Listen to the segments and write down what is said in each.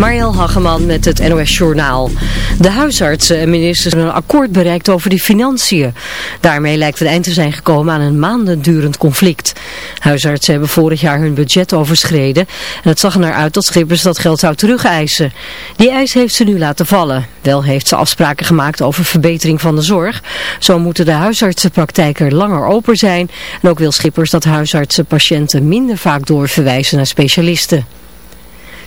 Mariel Hageman met het NOS Journaal. De huisartsen en ministers hebben een akkoord bereikt over de financiën. Daarmee lijkt het eind te zijn gekomen aan een maandendurend conflict. Huisartsen hebben vorig jaar hun budget overschreden. En het zag er naar uit dat Schippers dat geld zou terugeisen. Die eis heeft ze nu laten vallen. Wel heeft ze afspraken gemaakt over verbetering van de zorg. Zo moeten de huisartsenpraktijken langer open zijn. En ook wil Schippers dat huisartsen patiënten minder vaak doorverwijzen naar specialisten.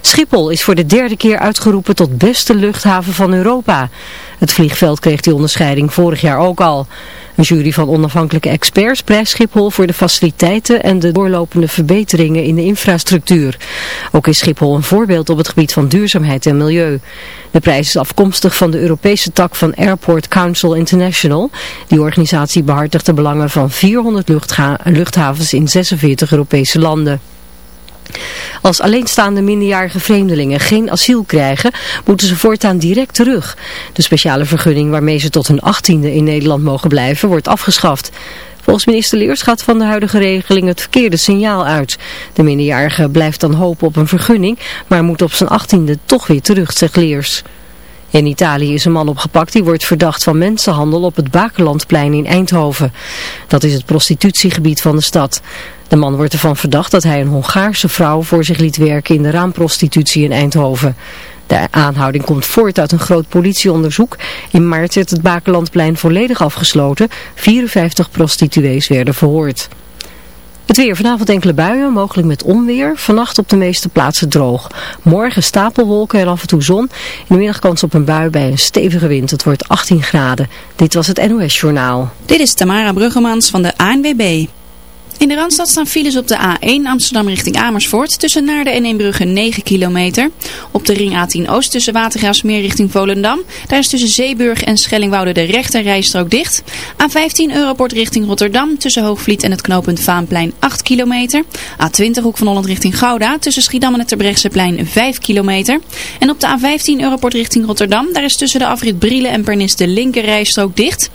Schiphol is voor de derde keer uitgeroepen tot beste luchthaven van Europa. Het vliegveld kreeg die onderscheiding vorig jaar ook al. Een jury van onafhankelijke experts prijst Schiphol voor de faciliteiten en de doorlopende verbeteringen in de infrastructuur. Ook is Schiphol een voorbeeld op het gebied van duurzaamheid en milieu. De prijs is afkomstig van de Europese tak van Airport Council International. Die organisatie behartigt de belangen van 400 luchthavens in 46 Europese landen. Als alleenstaande minderjarige vreemdelingen geen asiel krijgen, moeten ze voortaan direct terug. De speciale vergunning waarmee ze tot hun achttiende in Nederland mogen blijven, wordt afgeschaft. Volgens minister Leers gaat van de huidige regeling het verkeerde signaal uit. De minderjarige blijft dan hopen op een vergunning, maar moet op zijn achttiende toch weer terug, zegt Leers. In Italië is een man opgepakt die wordt verdacht van mensenhandel op het Bakerlandplein in Eindhoven. Dat is het prostitutiegebied van de stad. De man wordt ervan verdacht dat hij een Hongaarse vrouw voor zich liet werken in de raamprostitutie in Eindhoven. De aanhouding komt voort uit een groot politieonderzoek. In maart werd het Bakerlandplein volledig afgesloten. 54 prostituees werden verhoord. Het weer vanavond enkele buien, mogelijk met onweer. Vannacht op de meeste plaatsen droog. Morgen stapelwolken en af en toe zon. In de middag kans op een bui bij een stevige wind. Het wordt 18 graden. Dit was het NOS Journaal. Dit is Tamara Bruggemans van de ANWB. In de Randstad staan files op de A1 Amsterdam richting Amersfoort tussen Naarden en Eembrugge 9 kilometer. Op de ring A10 Oost tussen Watergraafsmeer richting Volendam. Daar is tussen Zeeburg en Schellingwoude de rechter rijstrook dicht. A15 Europort richting Rotterdam tussen Hoogvliet en het knooppunt Vaanplein 8 kilometer. A20 Hoek van Holland richting Gouda tussen Schiedam en het Terbrechtseplein 5 kilometer. En op de A15 Europort richting Rotterdam daar is tussen de afrit Brielen en Pernis de linker rijstrook dicht.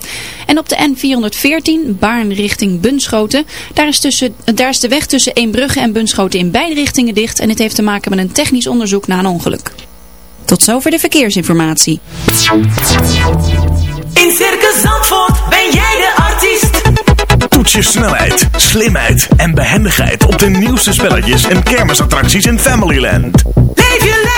En op de N414 Baarn richting Bunschoten daar is, tussen, daar is de weg tussen Eembrugge en Bunschoten in beide richtingen dicht en het heeft te maken met een technisch onderzoek na een ongeluk. Tot zover de verkeersinformatie. In Circus Zandvoort ben jij de artiest. Toets je snelheid, slimheid en behendigheid op de nieuwste spelletjes en kermisattracties in Familyland. Leef je lekker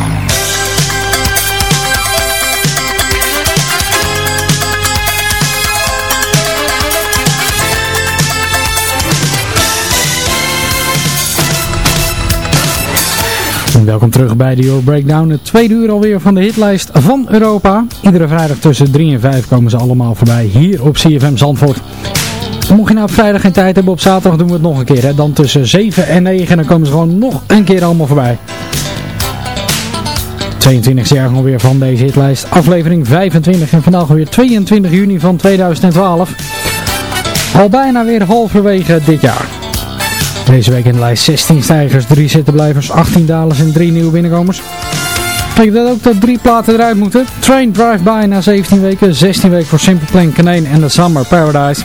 Welkom terug bij de Euro Breakdown, het tweede uur alweer van de hitlijst van Europa. Iedere vrijdag tussen 3 en 5 komen ze allemaal voorbij hier op CFM Zandvoort. Mocht je nou op vrijdag geen tijd hebben, op zaterdag doen we het nog een keer. Hè? Dan tussen 7 en 9 en dan komen ze gewoon nog een keer allemaal voorbij. 22 jaar alweer van deze hitlijst, aflevering 25 en vandaag alweer 22 juni van 2012. Al bijna weer halverwege dit jaar. Deze week in de lijst 16 stijgers, 3 zittenblijvers, 18 dalers en 3 nieuwe binnenkomers. Betekent dat ook dat drie platen eruit moeten. Train Drive By na 17 weken, 16 weken voor Simple Plan Canaan en The Summer Paradise.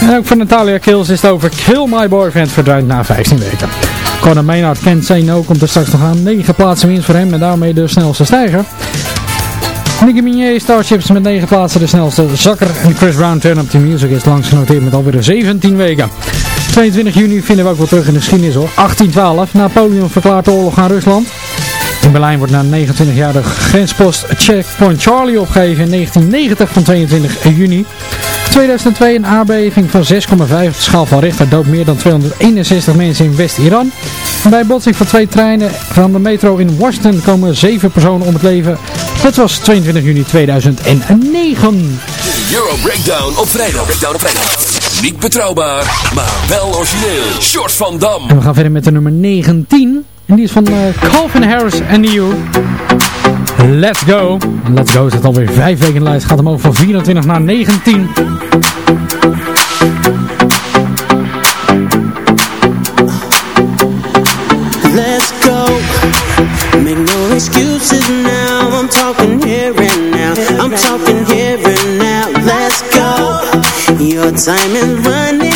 En ook voor Natalia Kills is het over Kill My Boyfriend verdwijnt na 15 weken. Conor Maynard Say No komt er straks nog aan. 9 plaatsen winst voor hem en daarmee de snelste stijger. Nicky Minier Starships met 9 plaatsen de snelste zakker. En Chris Brown Turn Up The Music is langs genoteerd met alweer 17 weken. 22 juni vinden we ook wel terug in de geschiedenis hoor. 1812. Napoleon verklaart de oorlog aan Rusland. In Berlijn wordt na 29 jaar de grenspost Checkpoint Charlie opgegeven in 1990 van 22 juni. 2002 een aardbeving van 6,5 op de schaal van Richter doodt meer dan 261 mensen in West-Iran. Bij botsing van twee treinen van de metro in Washington komen 7 personen om het leven. Dat was 22 juni 2009. Euro Breakdown op vrijdag. Breakdown op vrijdag. Niet betrouwbaar, maar wel origineel. Short van Dam. En we gaan verder met de nummer 19. En die is van uh, Calvin Harris en New. Let's Go. Let's Go zit alweer 5 weken in de lijst. Gaat hem over van 24 naar 19. Let's go. Make no excuses Your time is running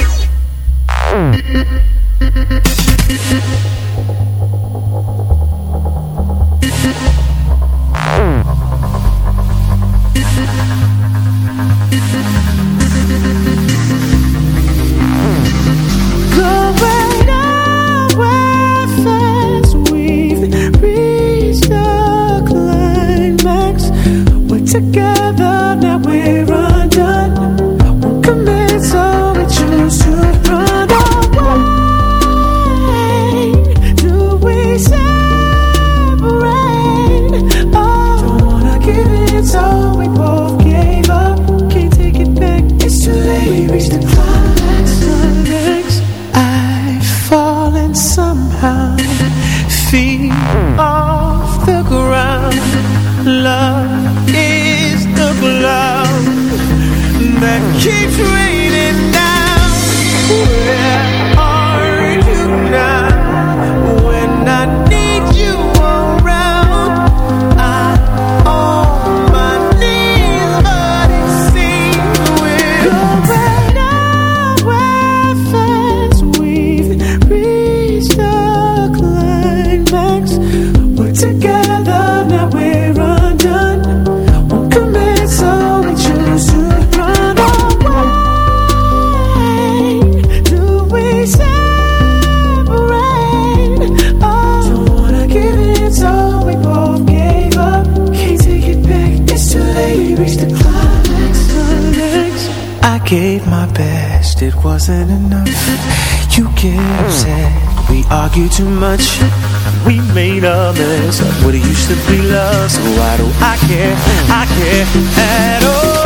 Wasn't enough. You get upset, we argue too much. We made a mess of what used to be love. So why do I care? I care at all.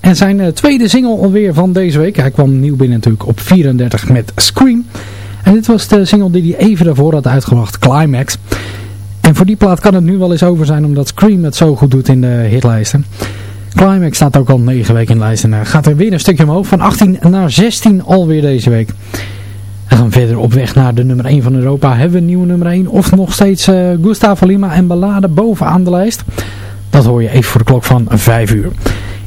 En zijn eh, tweede single alweer van deze week. Hij kwam nieuw binnen natuurlijk op 34 met Scream. En dit was de single die hij even daarvoor had uitgebracht, Climax. En voor die plaat kan het nu wel eens over zijn omdat Scream het zo goed doet in de hitlijsten. Climax staat ook al 9 weken in de lijst en eh, gaat er weer een stukje omhoog. Van 18 naar 16 alweer deze week. We gaan verder op weg naar de nummer 1 van Europa. Hebben we een nieuwe nummer 1 of nog steeds eh, Gustavo Lima en Ballade bovenaan de lijst? Dat hoor je even voor de klok van 5 uur.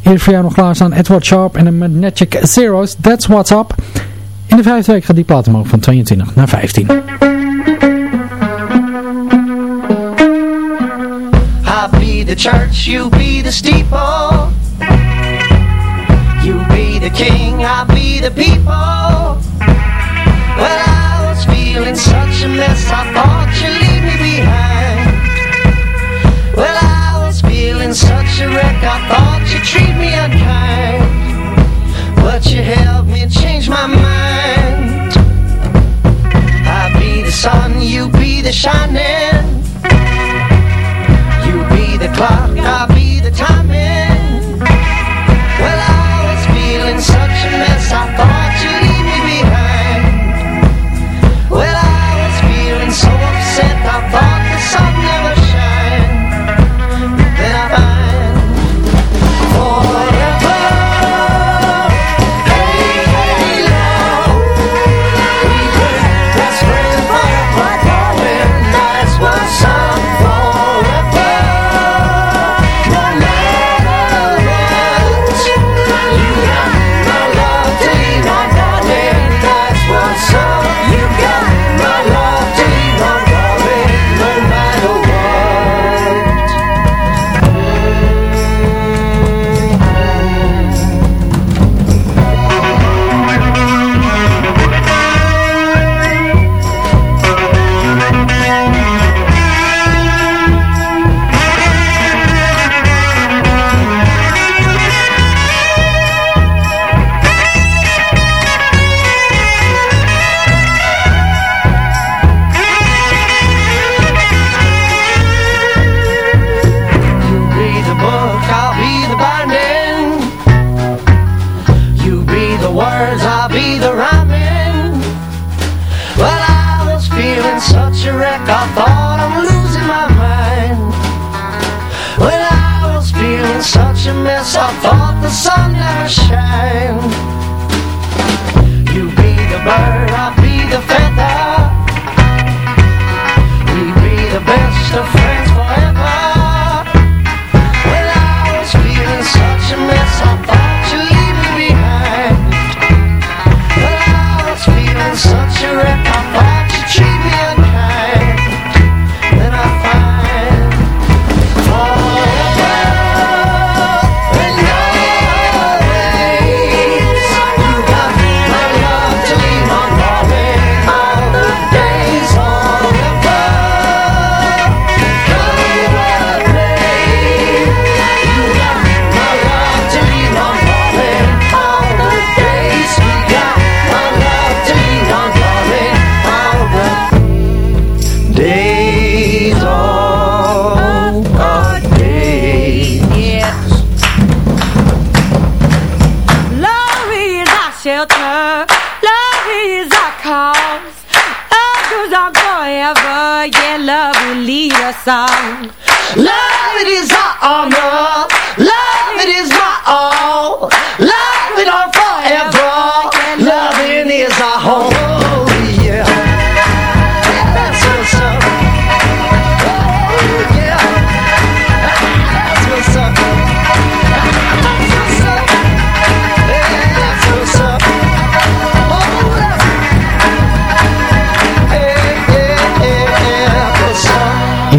Eerst voor jou nog klaarstaan Edward Sharp en de Magic Zeros. That's What's Up. In de vijfde week gaat die plaat omhoog van 22 naar 15. I'll be the church, you be the steeple. You be the king, I'll be the people. Well, I was feeling such a mess, I thought you'd leave me behind. Well, I was feeling such a wreck, I thought But you helped me change my mind. I be the sun, you be the shining.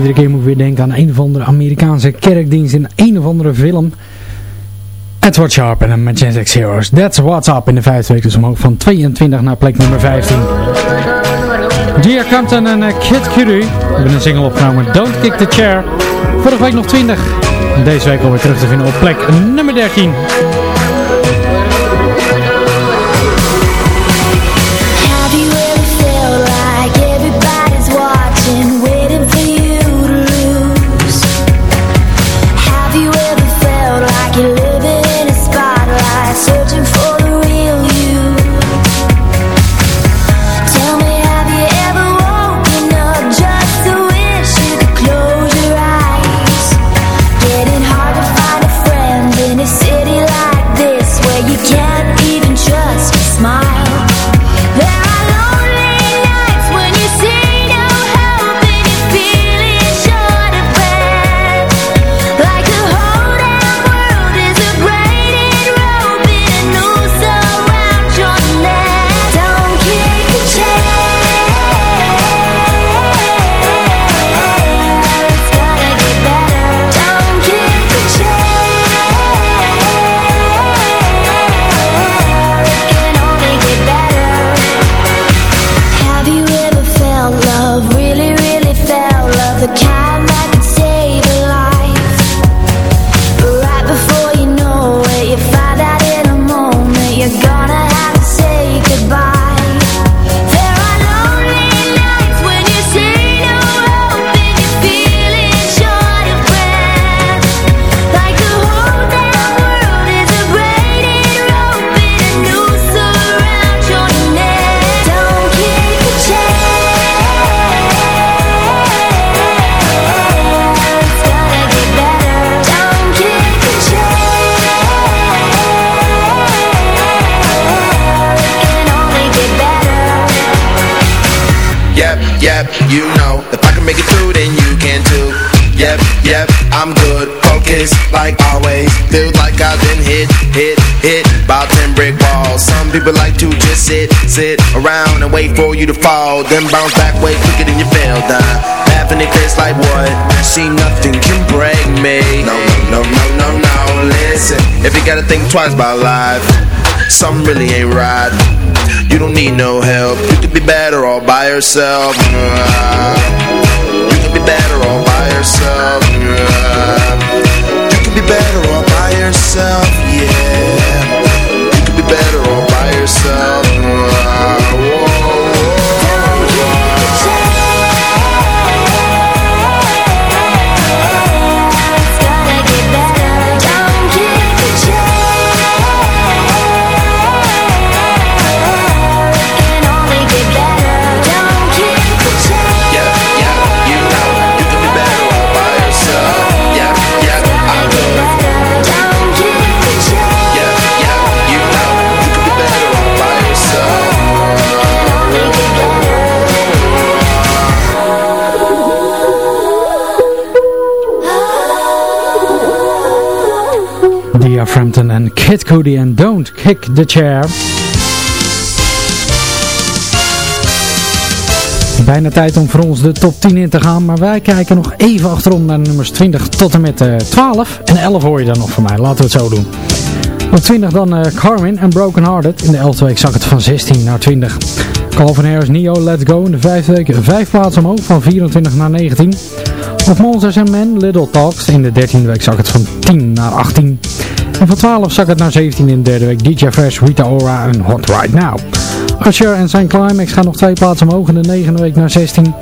iedere keer moet ik weer denken aan een of andere Amerikaanse kerkdienst in een of andere film. Edward Sharp en The Heroes. That's what's up in de vijfde week. Dus omhoog van 22 naar plek nummer 15. Gia Compton en eh, Kit Curie hebben een single opgenomen. Don't Kick the Chair. Vorige week nog 20. Deze week alweer terug te vinden op plek nummer 13. I'm good, focused like always. Feel like I've been hit, hit, hit By ten brick walls. Some people like to just sit, sit around And wait for you to fall. Then bounce back way quicker than you fell down Laughing at this like what? See nothing can break me. No, no, no, no, no, no Listen, if you gotta think twice about life Something really ain't right. You don't need no help. You could be better all by yourself. Uh, you could be better all yourself right You could be better all by yourself, yeah. You could be better all by yourself. Dia Frampton en Kid Cudi en Don't Kick the Chair. Bijna tijd om voor ons de top 10 in te gaan, maar wij kijken nog even achterom naar nummers 20 tot en met uh, eh, 12. En 11 hoor je dan nog van mij, laten we het zo doen. Op 20 dan uh, Carmen en Broken Hearted. In de 11e week zak het van 16 naar 20. Calvin Harris Neo Let's Go. In de 5e week 5 plaatsen omhoog van 24 naar 19. Of Monsters and Men Little Talks. In de 13e week zak het van 10 naar 18. En van 12 zak het naar 17 in de derde week. DJ Fresh, Rita Ora en Hot Right Now. Usher en zijn Climax gaan nog twee plaatsen omhoog in de negende week naar 16.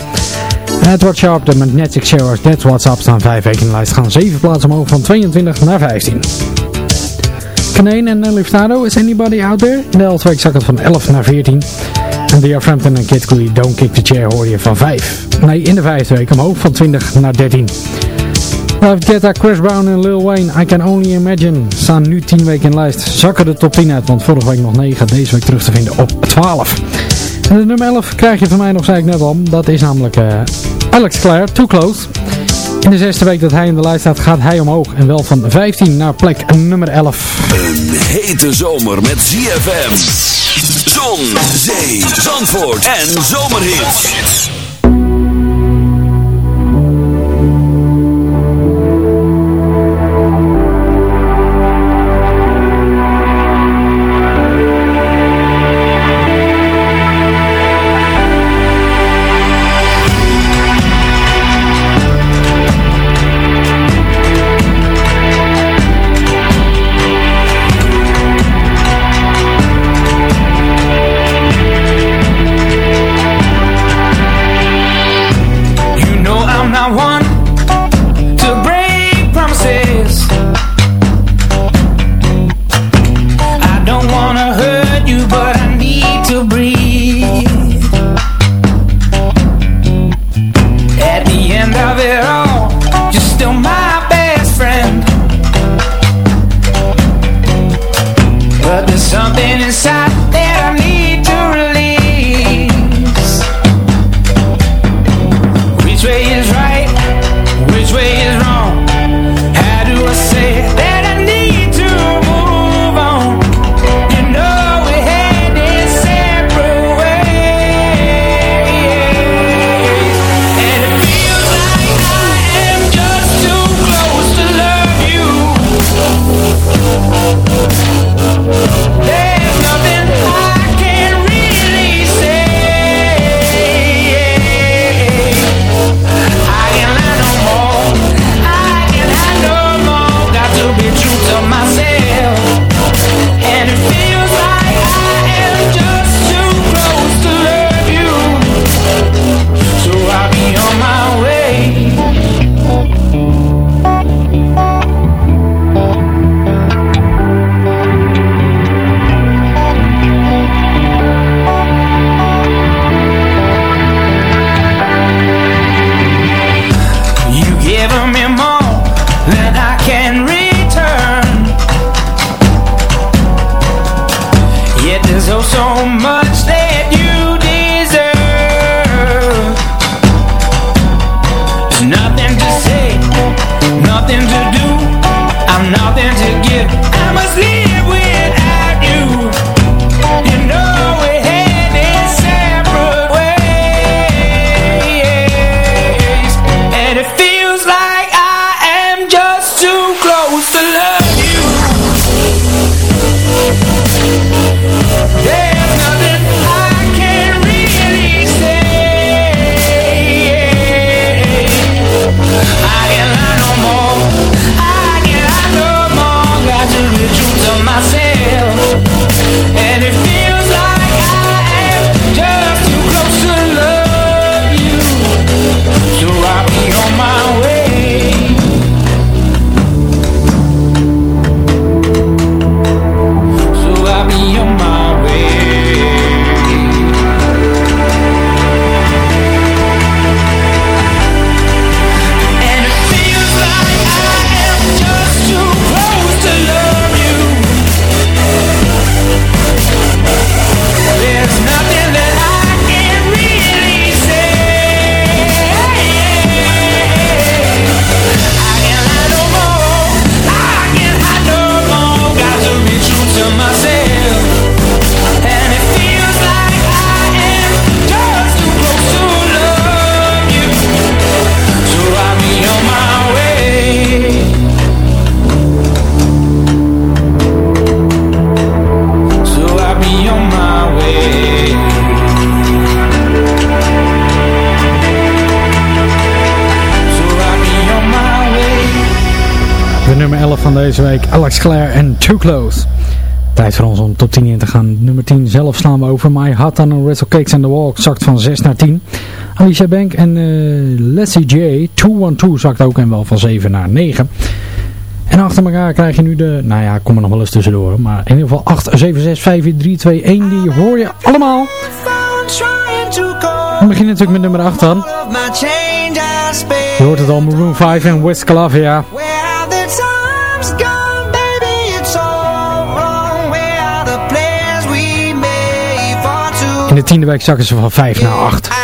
En Edward Sharp, de Magnetic Showers, That's What's Up staan vijf weken in de lijst. Gaan zeven plaatsen omhoog van 22 naar 15. Kaneen en Nelly Is Anybody Out There? In de 11 week zak het van 11 naar 14. En The Frampton en Kid Cudi, Don't Kick the Chair hoor je van 5. Nee, in de vijfde week omhoog van 20 naar 13. David Guetta, Chris Brown en Lil Wayne, I Can Only Imagine, staan nu 10 weken in lijst. Zakken de top 10 uit, want vorige week nog 9, deze week terug te vinden op 12. En de nummer 11 krijg je van mij nog, zei ik net al, dat is namelijk uh, Alex Clare, Too Close. In de zesde week dat hij in de lijst staat, gaat hij omhoog. En wel van 15 naar plek nummer 11. Een hete zomer met ZFM. Zon, zee, zandvoort en zomerhits. Alex Clare en Too Close. Tijd voor ons om top 10 in te gaan. Nummer 10 zelf slaan we over. My Hot on a Wrestle Cakes and the Walk zakt van 6 naar 10. Alicia Bank en uh, Leslie J. 212 zakt ook en wel van 7 naar 9. En achter elkaar krijg je nu de, nou ja, kom er nog wel eens tussendoor. Maar in ieder geval 8, 7, 6, 5, 4, 3, 2, 1. Die hoor je allemaal. We beginnen natuurlijk met nummer 8 dan. Je hoort het al, Maroon 5 en West Calavia. In de tiende week zakken ze van 5 naar 8.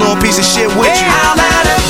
little piece of shit with you. I'm at a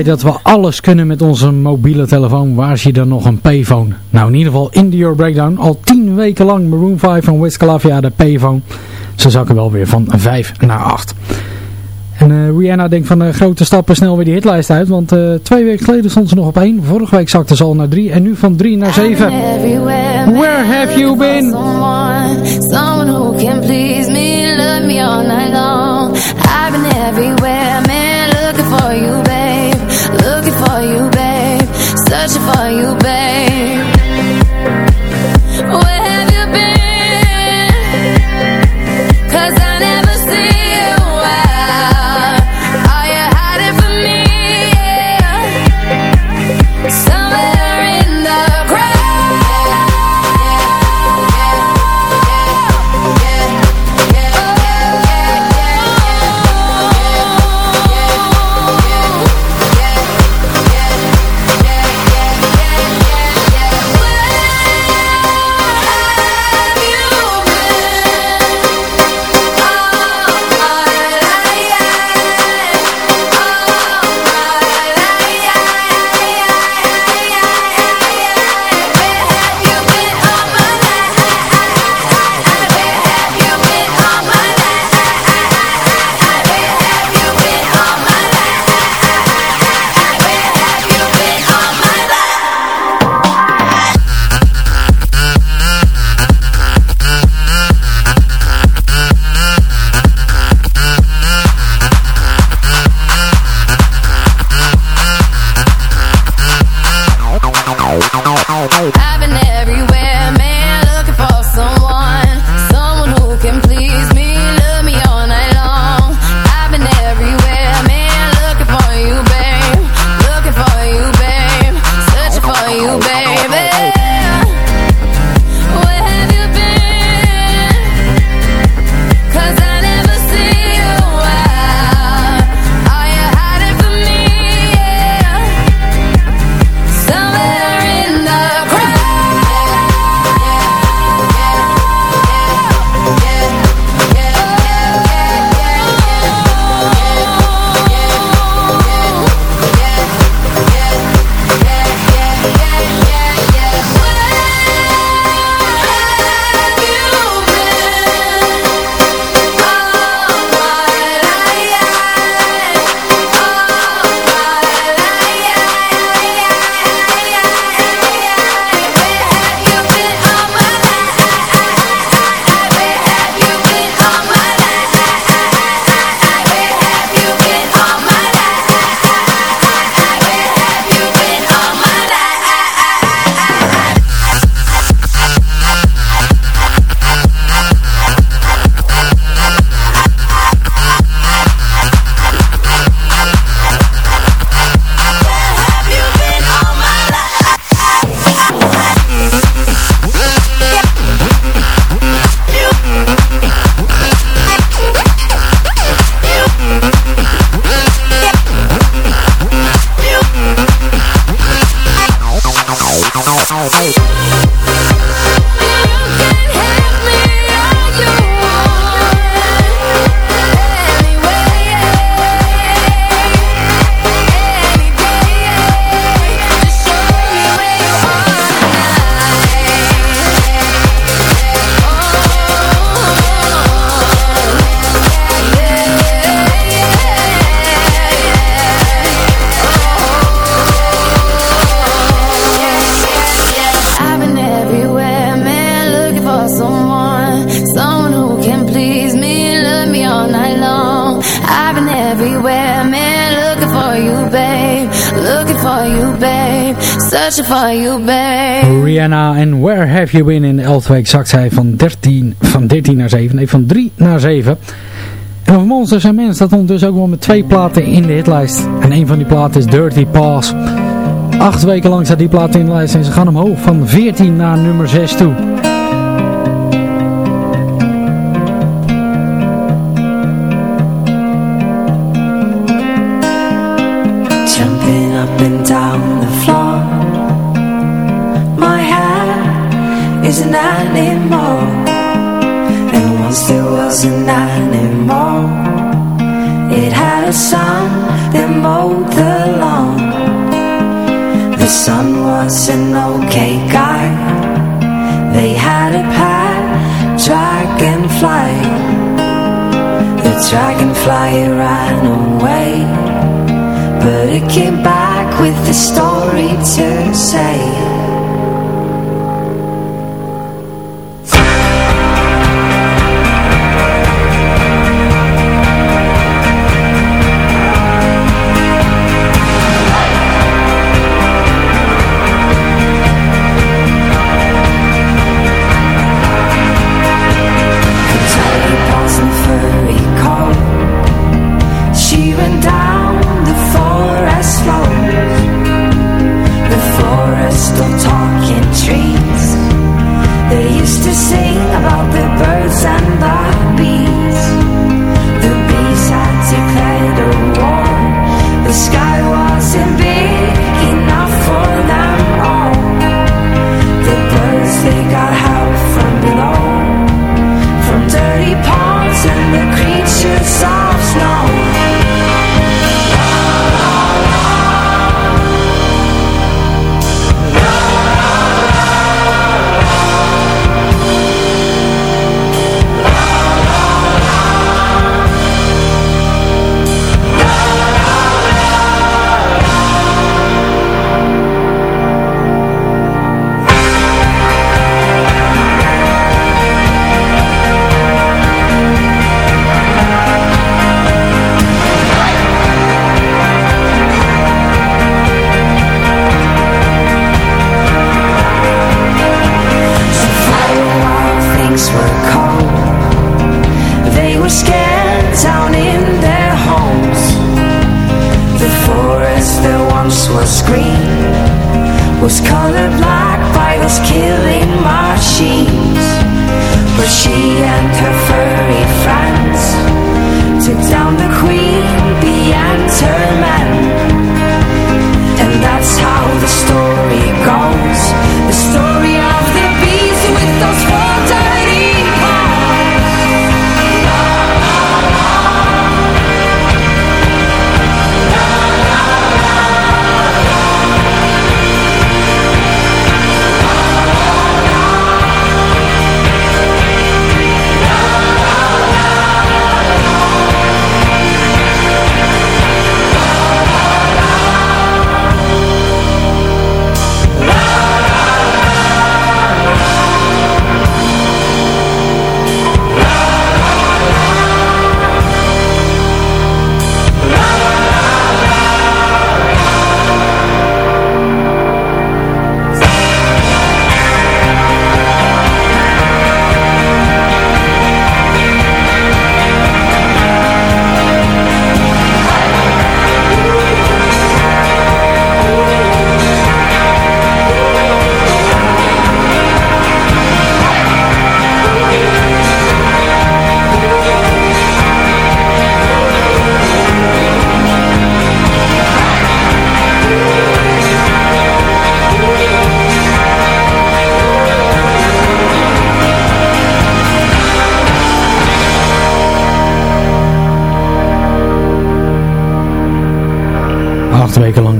dat we alles kunnen met onze mobiele telefoon, waar is je dan nog een payphone? Nou, in ieder geval Indie Your Breakdown. Al tien weken lang Maroon 5 van Wiz Khalifa, de payphone. Ze zakken wel weer van 5 naar 8. En uh, Rihanna denkt van uh, grote stappen snel weer die hitlijst uit. Want uh, twee weken geleden stond ze nog op 1. Vorige week zakte ze al naar 3. En nu van 3 naar 7. Where have you been? Someone, someone who can please me, love me all night long. I've been everywhere, man, looking for you, baby. you, babe. Searching for you, babe. You, babe. Searching for you, babe. Rihanna en Where Have You Been? In de 11 week zakt zij van 13, van 13 naar 7. Nee, van 3 naar 7. En over Monsters en Men staat ondertussen ook wel met twee platen in de hitlijst. En een van die platen is Dirty Paws. Acht weken lang staat die plaat in de lijst en ze gaan omhoog van 14 naar nummer 6 toe. Up and down the floor. My hair is an animal. And once there was an animal It had a son that mowed the lawn. The son was an okay guy. They had a pet dragonfly. The dragonfly ran away but it came back with a story to say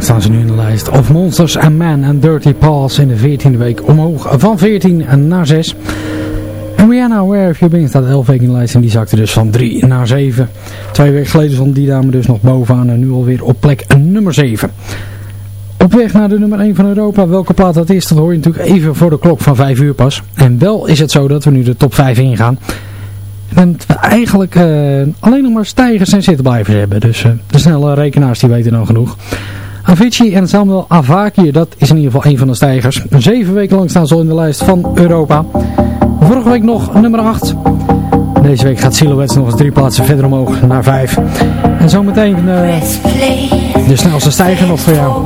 staan ze nu in de lijst. Of Monsters and Men and Dirty Paws in de 14e week omhoog van 14 naar 6. En Rihanna, Where Have You Been staat 11 weken in de lijst en die zakte dus van 3 naar 7. Twee weken geleden stond die dame dus nog bovenaan en nu alweer op plek nummer 7. Op weg naar de nummer 1 van Europa. Welke plaat dat is, dat hoor je natuurlijk even voor de klok van 5 uur pas. En wel is het zo dat we nu de top 5 ingaan. En we eigenlijk eh, alleen nog maar stijgers en zittenblijvers hebben. Dus de snelle rekenaars die weten dan genoeg. Avicii en Samuel Avaki, dat is in ieder geval een van de stijgers. Zeven weken lang staan ze al in de lijst van Europa. Vorige week nog nummer 8. Deze week gaat Silhouettes nog eens drie plaatsen verder omhoog naar 5. En zometeen uh, de snelste stijger nog voor jou.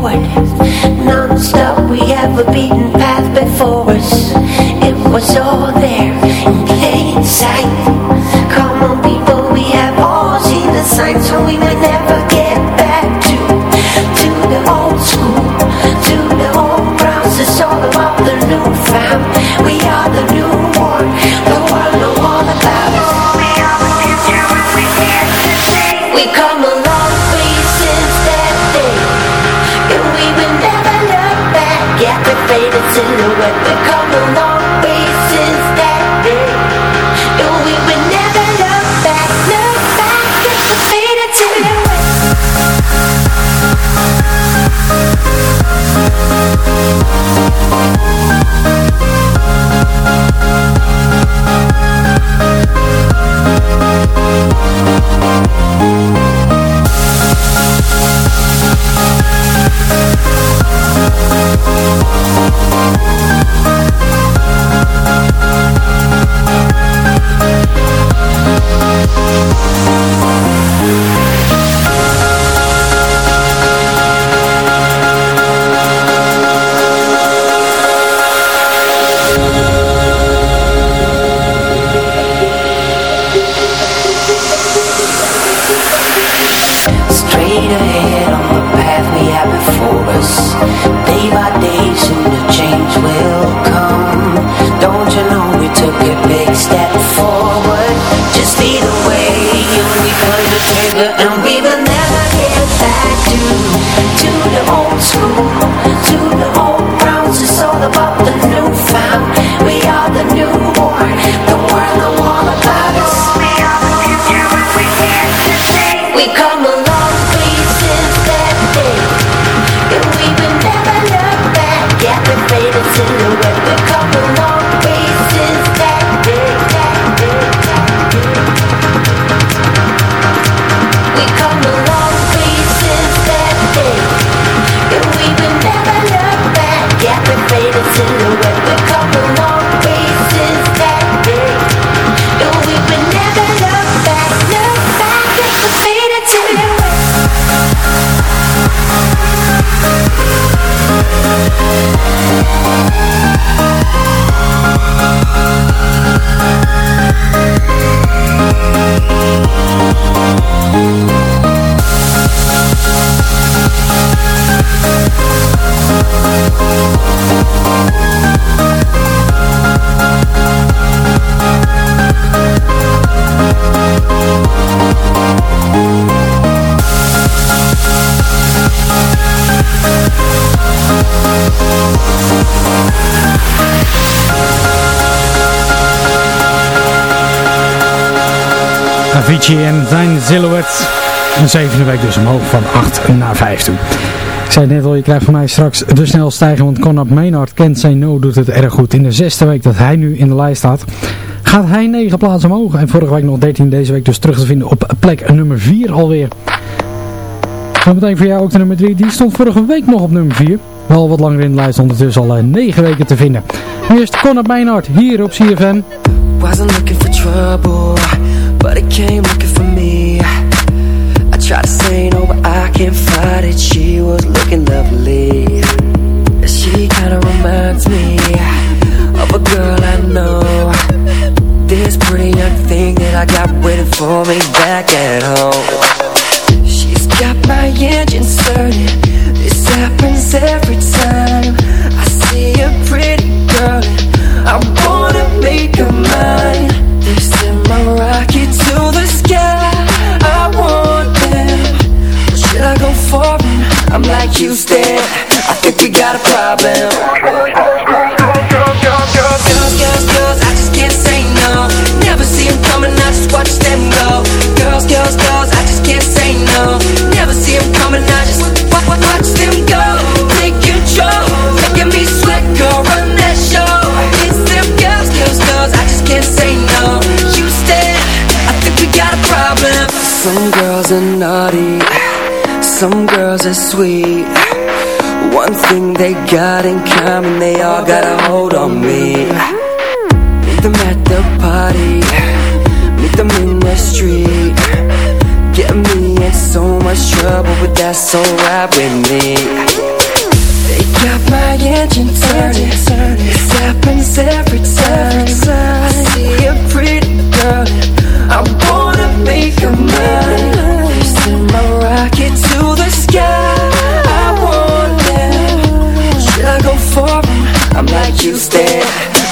Non-stop we have a beaten path before us. It was all there in plain sight. Avicii en zijn Silhouette. Een zevende week dus omhoog van 8 naar 5 toe. Ik zei net al, je krijgt van mij straks de snel stijgen, want Conrad Maynard kent zijn no doet het erg goed. In de zesde week dat hij nu in de lijst staat, gaat hij 9 plaatsen omhoog. En vorige week nog 13, deze week dus terug te vinden op plek nummer 4 alweer. Zometeen voor jou ook de nummer 3, die stond vorige week nog op nummer 4. Wel wat langer in de lijst, ondertussen al 9 weken te vinden. Eerst Conrad Maynard hier op CFM. Wasn't looking for trouble, but it came looking for me. I tried to say no, but I can't fight it. She was looking lovely. She kinda reminds me of a girl I know. This pretty young thing that I got waiting for me back at home. She's got my engine started. This happens every time I see a pretty girl. I wanna make her mine. Houston, I think we got a problem. Girls, girls, girls, I just can't say no. Never coming, I just watch them go. Girls, girls, girls, I just can't say no. Never coming, I just watch, them go. Take control, making me sweat, girl, run that show. It's them girls, girls, girls, I just can't say no. Houston, I think we got a problem. Some girls are naughty, some girls so sweet. One thing they got in common They all got a hold on me. Meet them at the party. Meet them in the street. Get me in so much trouble But that's alright with me. They got my engine turning. This happens every time. I see a pretty girl. I wanna make her mine. like you stare.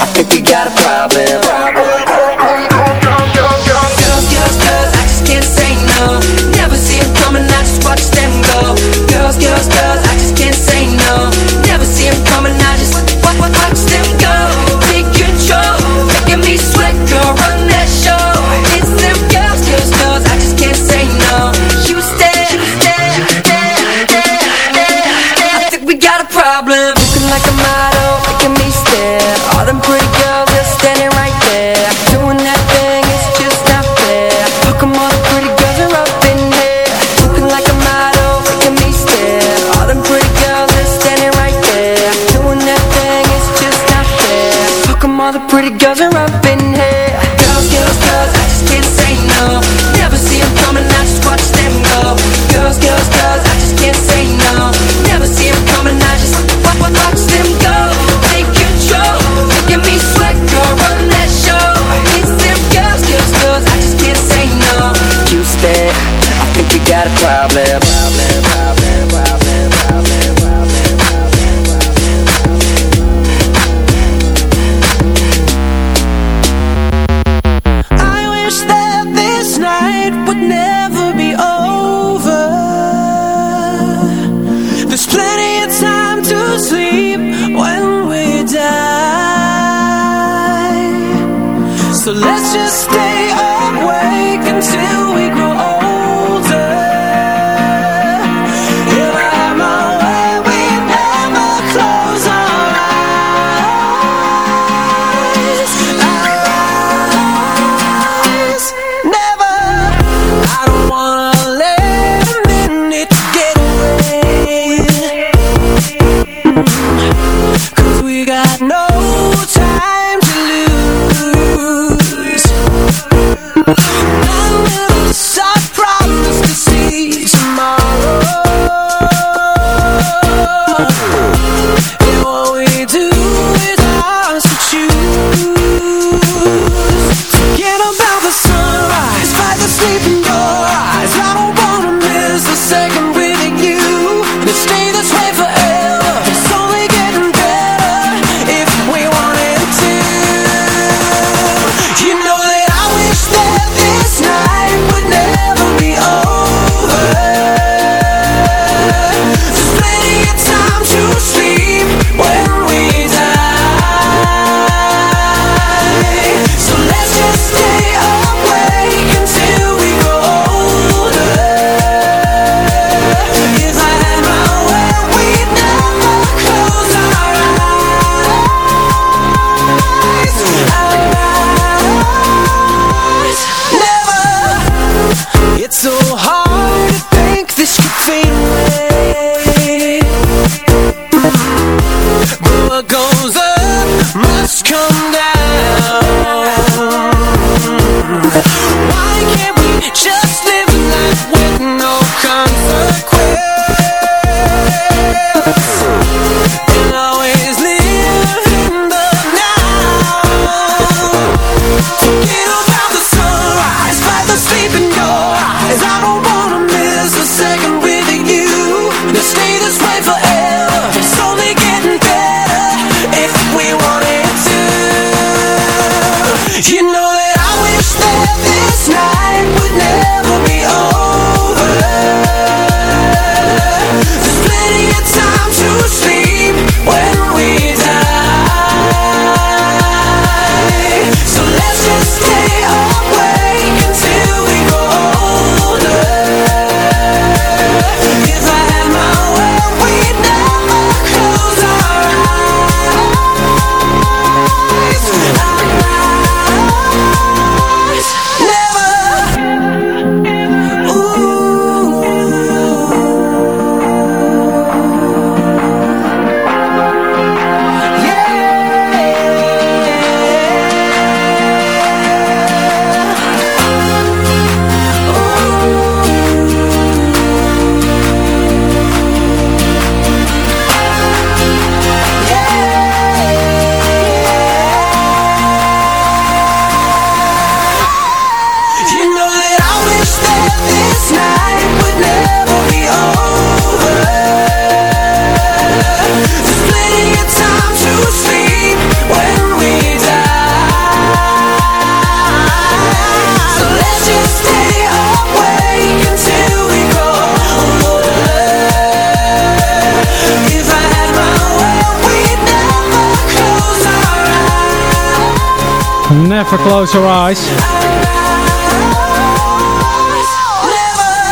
I think we gotta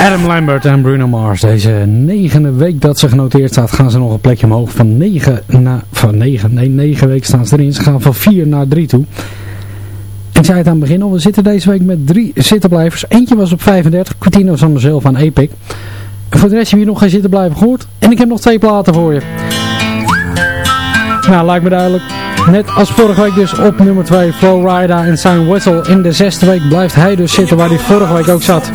Adam Lambert en Bruno Mars. Deze negende week dat ze genoteerd staat, gaan ze nog een plekje omhoog. Van 9 naar... Van 9, nee, 9 weken staan ze erin. Ze gaan van 4 naar 3 toe. Ik zei het aan het begin al, we zitten deze week met drie zittenblijvers. Eentje was op 35, Quintino van mezelf aan Epic. Voor de rest heb je nog geen zitten blijven gehoord. En ik heb nog twee platen voor je. Nou, lijkt me duidelijk. Net als vorige week dus op nummer 2 Flowrider en zijn Whistle. In de zesde week blijft hij dus zitten waar hij vorige week ook zat.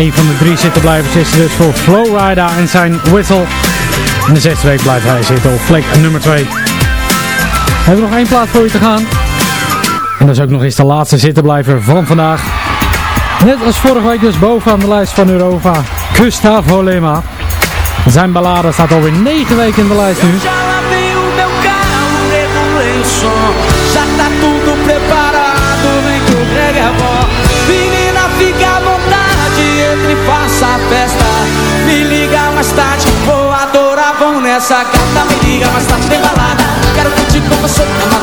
Een van de drie zitten blijven zitten dus voor Flowrider en zijn Whistle. In de zesde week blijft hij zitten op plek nummer 2. Hebben we nog één plaats voor je te gaan. En dat is ook nog eens de laatste zittenblijver van vandaag. Net als vorige week dus bovenaan de lijst van Europa. Gustavo Lema. Zijn ballade staat alweer negen weken in de lijst nu. essa gata me liga, mas tá de balada. Quero curtir com você na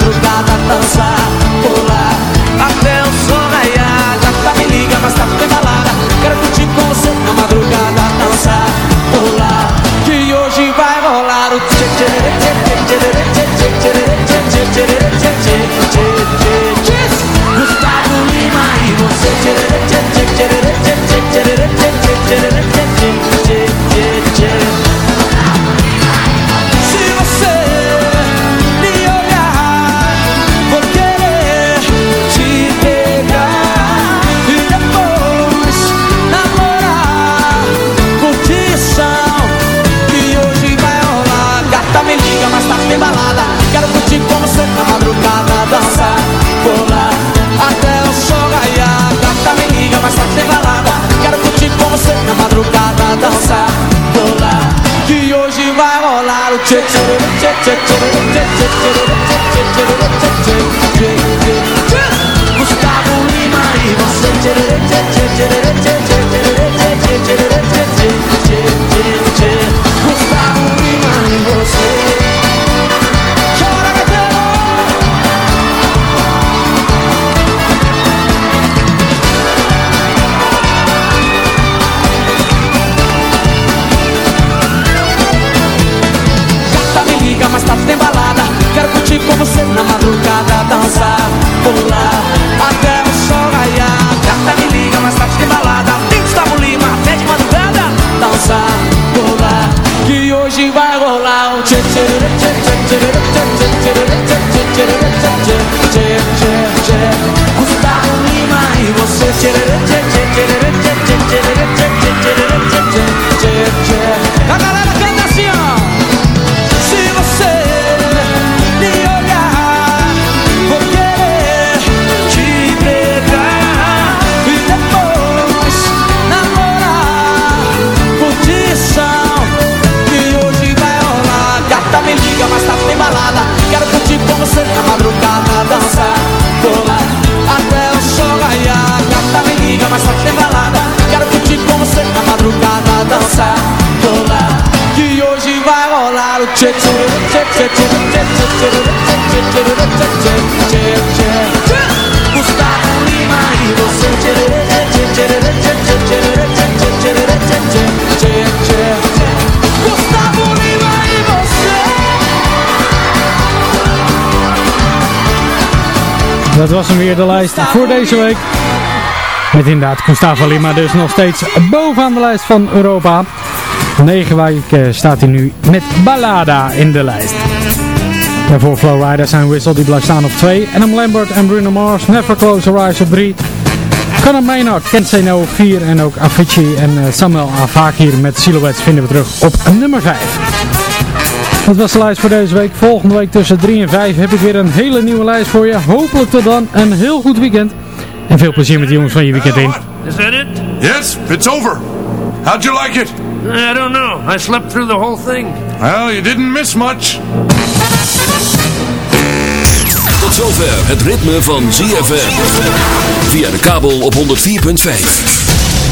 Dat was hem weer de lijst voor deze week. Met inderdaad Gustavo Lima dus nog steeds bovenaan de lijst van Europa. Negen weken staat hij nu met Ballada in de lijst. Daarvoor Flowrider zijn Whistle die blijft staan op 2. Adam Lambert en Bruno Mars Never Close Your Eyes op 3. Conor Maynard, Say No op 4. En ook Avicii en eh, Samuel Avakir met Silhouettes vinden we terug op nummer 5. Dat was de lijst voor deze week. Volgende week tussen 3 en 5 heb ik weer een hele nieuwe lijst voor je. Hopelijk tot dan een heel goed weekend. En veel plezier met de jongens van je weekend in. Is that it? Yes, it's over. How'd you like it? I don't know. I slept through the whole thing. Well, you didn't miss much. Tot zover het ritme van ZFM. Via de kabel op 104.5.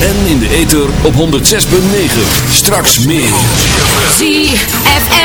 En in de ether op 106.9. Straks meer. ZFM.